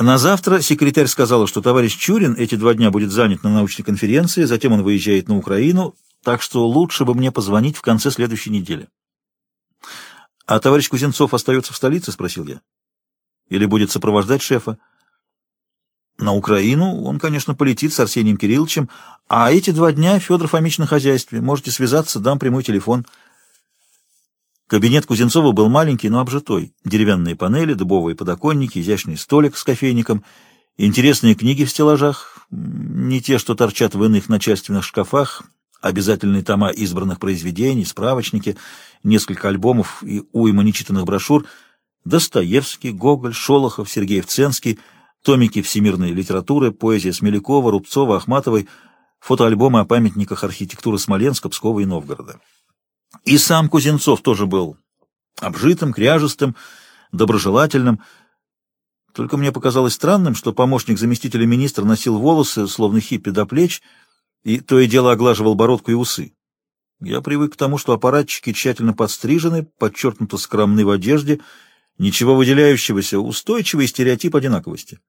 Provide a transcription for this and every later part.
На завтра секретарь сказала, что товарищ Чурин эти два дня будет занят на научной конференции, затем он выезжает на Украину, так что лучше бы мне позвонить в конце следующей недели. — А товарищ Кузнецов остается в столице? — спросил я. — Или будет сопровождать шефа? — На Украину он, конечно, полетит с Арсением Кирилловичем, а эти два дня Федор Фомич на хозяйстве. Можете связаться, дам прямой телефон. Кабинет Кузнецова был маленький, но обжитой. Деревянные панели, дубовые подоконники, изящный столик с кофейником, интересные книги в стеллажах, не те, что торчат в иных начальственных шкафах, обязательные тома избранных произведений, справочники, несколько альбомов и уйма нечитанных брошюр, Достоевский, Гоголь, Шолохов, Сергей Ценский, томики всемирной литературы, поэзия Смелякова, Рубцова, Ахматовой, фотоальбомы о памятниках архитектуры Смоленска, Пскова и Новгорода. И сам Кузенцов тоже был обжитым, кряжестым, доброжелательным. Только мне показалось странным, что помощник заместителя министра носил волосы, словно хиппи до плеч, и то и дело оглаживал бородку и усы. Я привык к тому, что аппаратчики тщательно подстрижены, подчеркнуто скромны в одежде, ничего выделяющегося, устойчивый стереотип одинаковости.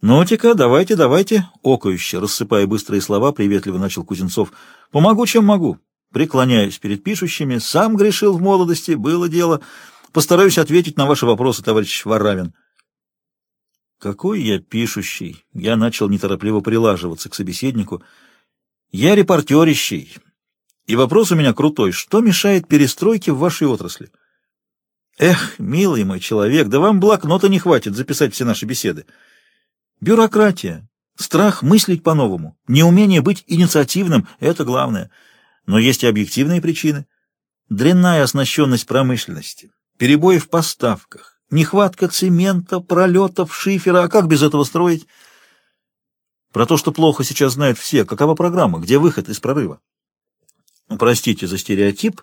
«Ну-ка, давайте, давайте!» — окающе, рассыпая быстрые слова, приветливо начал Кузенцов. «Помогу, чем могу. Преклоняюсь перед пишущими. Сам грешил в молодости, было дело. Постараюсь ответить на ваши вопросы, товарищ Варавин. Какой я пишущий! Я начал неторопливо прилаживаться к собеседнику. Я репортерищий. И вопрос у меня крутой. Что мешает перестройке в вашей отрасли? Эх, милый мой человек, да вам блокнота не хватит записать все наши беседы. Бюрократия, страх мыслить по-новому, неумение быть инициативным — это главное — но есть и объективные причины. Дрянная оснащенность промышленности, перебои в поставках, нехватка цемента, пролетов, шифера. А как без этого строить? Про то, что плохо сейчас знают все. Какова программа? Где выход из прорыва? Простите за стереотип,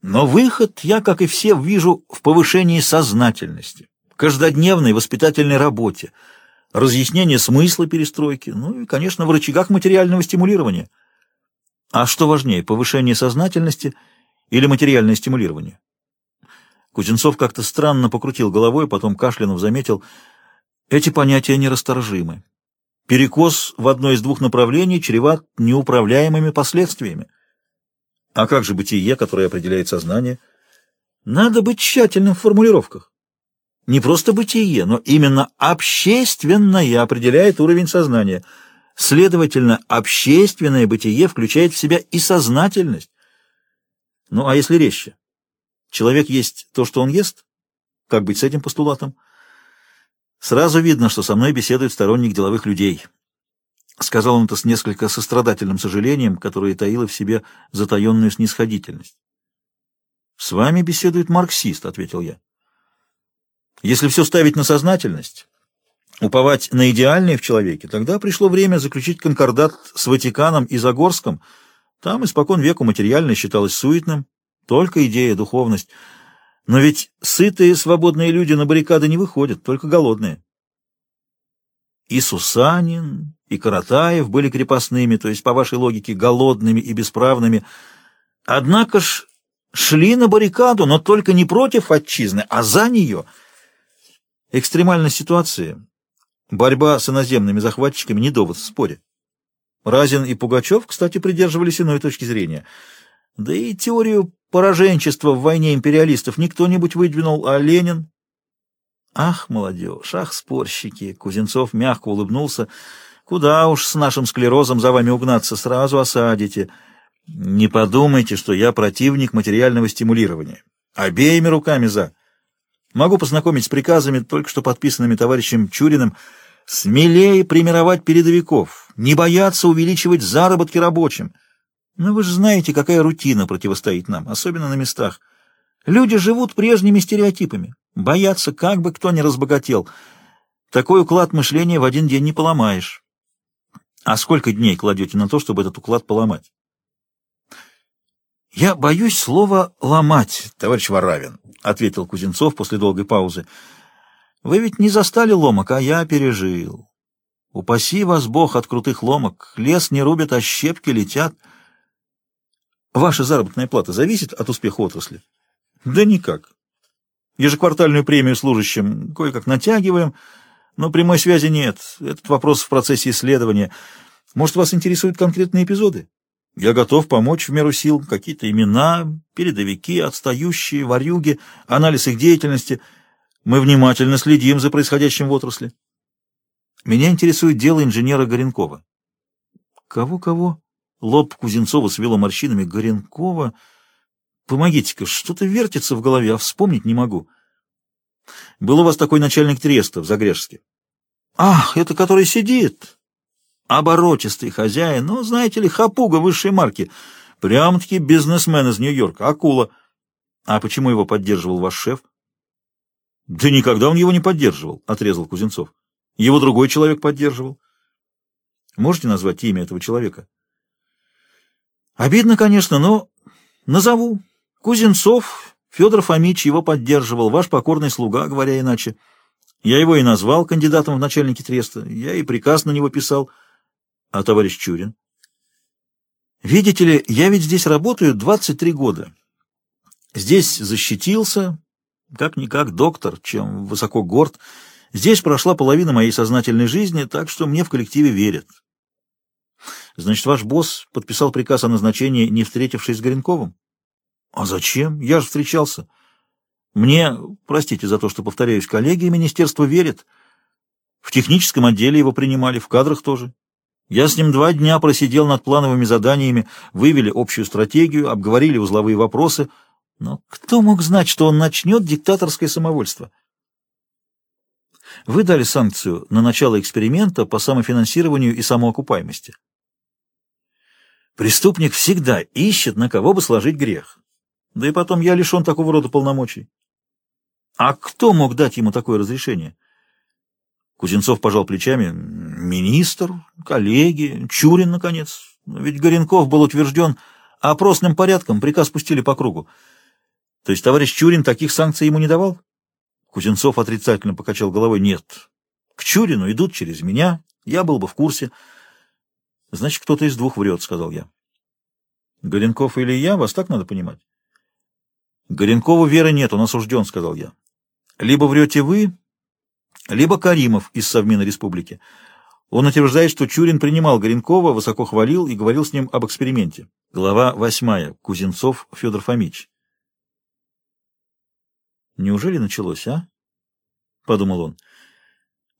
но выход я, как и все, вижу в повышении сознательности, каждодневной воспитательной работе, разъяснении смысла перестройки, ну и, конечно, в рычагах материального стимулирования. А что важнее, повышение сознательности или материальное стимулирование? Кузнецов как-то странно покрутил головой, потом кашлянув заметил, эти понятия нерасторжимы. Перекос в одно из двух направлений чреват неуправляемыми последствиями. А как же бытие, которое определяет сознание? Надо быть тщательным в формулировках. Не просто бытие, но именно общественное определяет уровень сознания – Следовательно, общественное бытие включает в себя и сознательность. Ну, а если резче? Человек есть то, что он ест? Как быть с этим постулатом? Сразу видно, что со мной беседует сторонник деловых людей. Сказал он это с несколько сострадательным сожалением, которое таило в себе затаенную снисходительность. «С вами беседует марксист», — ответил я. «Если все ставить на сознательность, уповать на идеальное в человеке, тогда пришло время заключить конкордат с Ватиканом и Загорском. Там испокон веку материальное считалось суетным, только идея, духовность. Но ведь сытые свободные люди на баррикады не выходят, только голодные. И Сусанин, и Каратаев были крепостными, то есть, по вашей логике, голодными и бесправными. Однако ж шли на баррикаду, но только не против отчизны, а за нее. Экстремальная ситуация Борьба с иноземными захватчиками не довод в споре. Разин и Пугачев, кстати, придерживались иной точки зрения. Да и теорию пораженчества в войне империалистов никто-нибудь выдвинул, а Ленин... Ах, молодежь, ах, спорщики! Кузенцов мягко улыбнулся. Куда уж с нашим склерозом за вами угнаться, сразу осадите. Не подумайте, что я противник материального стимулирования. Обеими руками за. Могу познакомить с приказами, только что подписанными товарищем Чуриным, смелее примировать передовиков, не бояться увеличивать заработки рабочим. Но вы же знаете, какая рутина противостоит нам, особенно на местах. Люди живут прежними стереотипами, боятся, как бы кто ни разбогател. Такой уклад мышления в один день не поломаешь. А сколько дней кладете на то, чтобы этот уклад поломать? «Я боюсь слова «ломать», товарищ Варавин», — ответил Кузенцов после долгой паузы. «Вы ведь не застали ломок, а я пережил. Упаси вас Бог от крутых ломок. Лес не рубят, а щепки летят. Ваша заработная плата зависит от успеха отрасли?» «Да никак. Ежеквартальную премию служащим кое-как натягиваем, Но прямой связи нет. Этот вопрос в процессе исследования. Может, вас интересуют конкретные эпизоды? Я готов помочь в меру сил. Какие-то имена, передовики, отстающие, варюги, анализ их деятельности. Мы внимательно следим за происходящим в отрасли. Меня интересует дело инженера Горенкова. Кого-кого? Лоб Кузенцова свело морщинами. Горенкова? Помогите-ка, что-то вертится в голове, а вспомнить не могу. Был у вас такой начальник Треста в Загрежске? Ах, это который сидит. Оборотистый хозяин, ну, знаете ли, хапуга высшей марки. Прям-таки бизнесмен из Нью-Йорка, акула. А почему его поддерживал ваш шеф? Да никогда он его не поддерживал, отрезал Кузенцов. Его другой человек поддерживал. Можете назвать имя этого человека? Обидно, конечно, но назову. Кузенцов Федор Фомич его поддерживал, ваш покорный слуга, говоря иначе. Я его и назвал кандидатом в начальники треста, я и приказ на него писал. А товарищ Чурин? Видите ли, я ведь здесь работаю 23 года. Здесь защитился, как-никак доктор, чем высоко горд. Здесь прошла половина моей сознательной жизни, так что мне в коллективе верят. Значит, ваш босс подписал приказ о назначении, не встретившись с Горенковым? А зачем? Я же встречался. Мне, простите за то, что повторяюсь, коллеги и министерство верят. В техническом отделе его принимали, в кадрах тоже. Я с ним два дня просидел над плановыми заданиями, вывели общую стратегию, обговорили узловые вопросы. Но кто мог знать, что он начнет диктаторское самовольство? Вы дали санкцию на начало эксперимента по самофинансированию и самоокупаемости. Преступник всегда ищет, на кого бы сложить грех. Да и потом я лишен такого рода полномочий. А кто мог дать ему такое разрешение? Кузенцов пожал плечами. Министр, коллеги, Чурин, наконец. Ведь Горенков был утвержден опросным порядком, приказ пустили по кругу. То есть товарищ Чурин таких санкций ему не давал? Кузенцов отрицательно покачал головой. Нет. К Чурину идут через меня, я был бы в курсе. Значит, кто-то из двух врет, сказал я. Горенков или я, вас так надо понимать? Горенкову веры нет, он осужден, сказал я. Либо врете вы, либо Каримов из Совмина Республики. Он утверждает, что Чурин принимал Горенкова, высоко хвалил и говорил с ним об эксперименте. Глава восьмая. Кузенцов Федор Фомич. Неужели началось, а? Подумал он.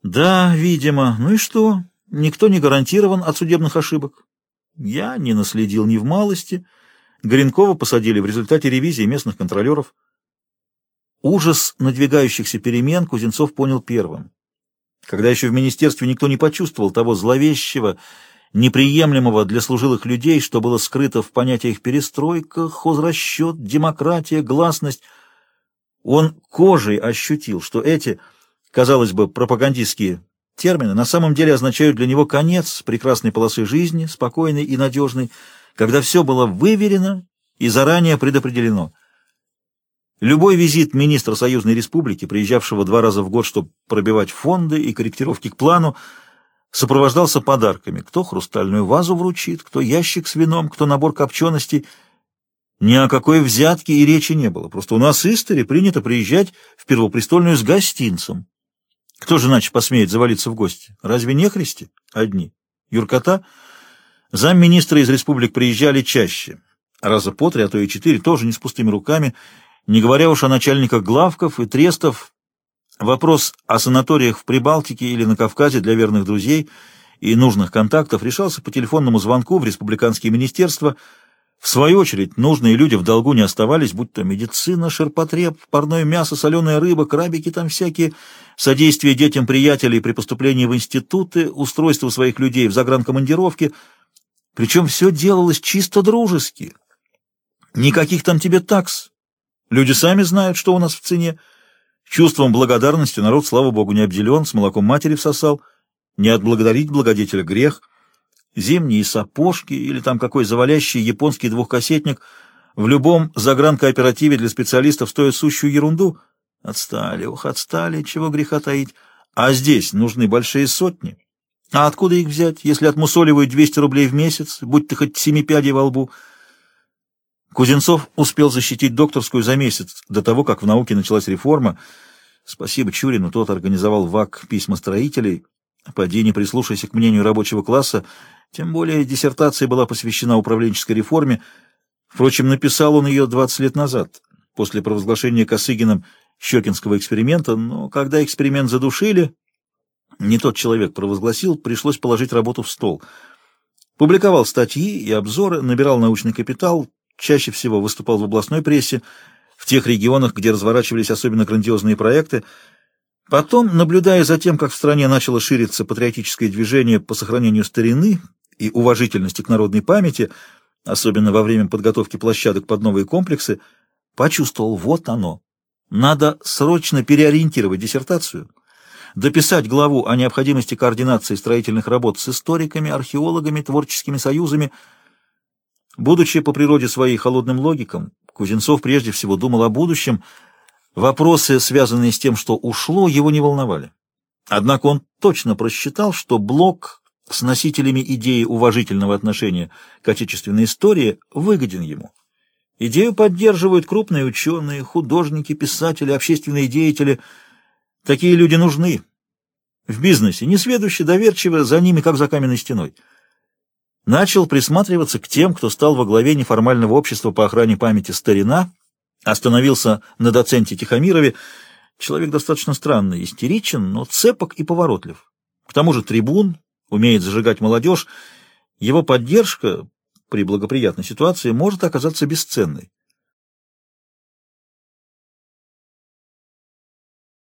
Да, видимо. Ну и что? Никто не гарантирован от судебных ошибок. Я не наследил ни в малости, — Горенкова посадили в результате ревизии местных контролеров. Ужас надвигающихся перемен Кузенцов понял первым. Когда еще в министерстве никто не почувствовал того зловещего, неприемлемого для служилых людей, что было скрыто в понятиях перестройка, хозрасчет, демократия, гласность, он кожей ощутил, что эти, казалось бы, пропагандистские термины на самом деле означают для него конец прекрасной полосы жизни, спокойной и надежной, когда все было выверено и заранее предопределено. Любой визит министра Союзной Республики, приезжавшего два раза в год, чтобы пробивать фонды и корректировки к плану, сопровождался подарками. Кто хрустальную вазу вручит, кто ящик с вином, кто набор копченостей. Ни о какой взятке и речи не было. Просто у нас в Истере принято приезжать в Первопрестольную с гостинцем. Кто же иначе посмеет завалиться в гости? Разве не христи? Одни. Юркота — Замминистры из республик приезжали чаще, раза по три, а то и четыре, тоже не с пустыми руками, не говоря уж о начальниках главков и трестов. Вопрос о санаториях в Прибалтике или на Кавказе для верных друзей и нужных контактов решался по телефонному звонку в республиканские министерства. В свою очередь, нужные люди в долгу не оставались, будь то медицина, ширпотреб, парное мясо, соленая рыба, крабики там всякие, содействие детям приятелей при поступлении в институты, устройство своих людей в загранкомандировке — причем все делалось чисто дружески. Никаких там тебе такс. Люди сами знают, что у нас в цене. Чувством благодарности народ, слава богу, не обделен, с молоком матери всосал. Не отблагодарить благодетеля грех. Зимние сапожки или там какой завалящий японский двухкассетник в любом загранкооперативе для специалистов стоят сущую ерунду. Отстали, ох, отстали, чего греха таить. А здесь нужны большие сотни. А откуда их взять, если отмусоливают 200 рублей в месяц, будь ты хоть семи пядей во лбу? Кузенцов успел защитить докторскую за месяц до того, как в науке началась реформа. Спасибо Чурину, тот организовал ВАК письма строителей. Поди не прислушайся к мнению рабочего класса, тем более диссертация была посвящена управленческой реформе. Впрочем, написал он ее 20 лет назад, после провозглашения Косыгиным Щекинского эксперимента, но когда эксперимент задушили, не тот человек провозгласил, пришлось положить работу в стол. Публиковал статьи и обзоры, набирал научный капитал, чаще всего выступал в областной прессе, в тех регионах, где разворачивались особенно грандиозные проекты. Потом, наблюдая за тем, как в стране начало шириться патриотическое движение по сохранению старины и уважительности к народной памяти, особенно во время подготовки площадок под новые комплексы, почувствовал, вот оно. Надо срочно переориентировать диссертацию, дописать главу о необходимости координации строительных работ с историками, археологами, творческими союзами. Будучи по природе своей холодным логиком, Кузнецов прежде всего думал о будущем. Вопросы, связанные с тем, что ушло, его не волновали. Однако он точно просчитал, что блок с носителями идеи уважительного отношения к отечественной истории выгоден ему. Идею поддерживают крупные ученые, художники, писатели, общественные деятели. Такие люди нужны. В бизнесе, несведущие, доверчиво, за ними, как за каменной стеной. Начал присматриваться к тем, кто стал во главе неформального общества по охране памяти «Старина», остановился на доценте Тихомирове. Человек достаточно странный, истеричен, но цепок и поворотлив. К тому же трибун, умеет зажигать молодежь. Его поддержка при благоприятной ситуации может оказаться бесценной.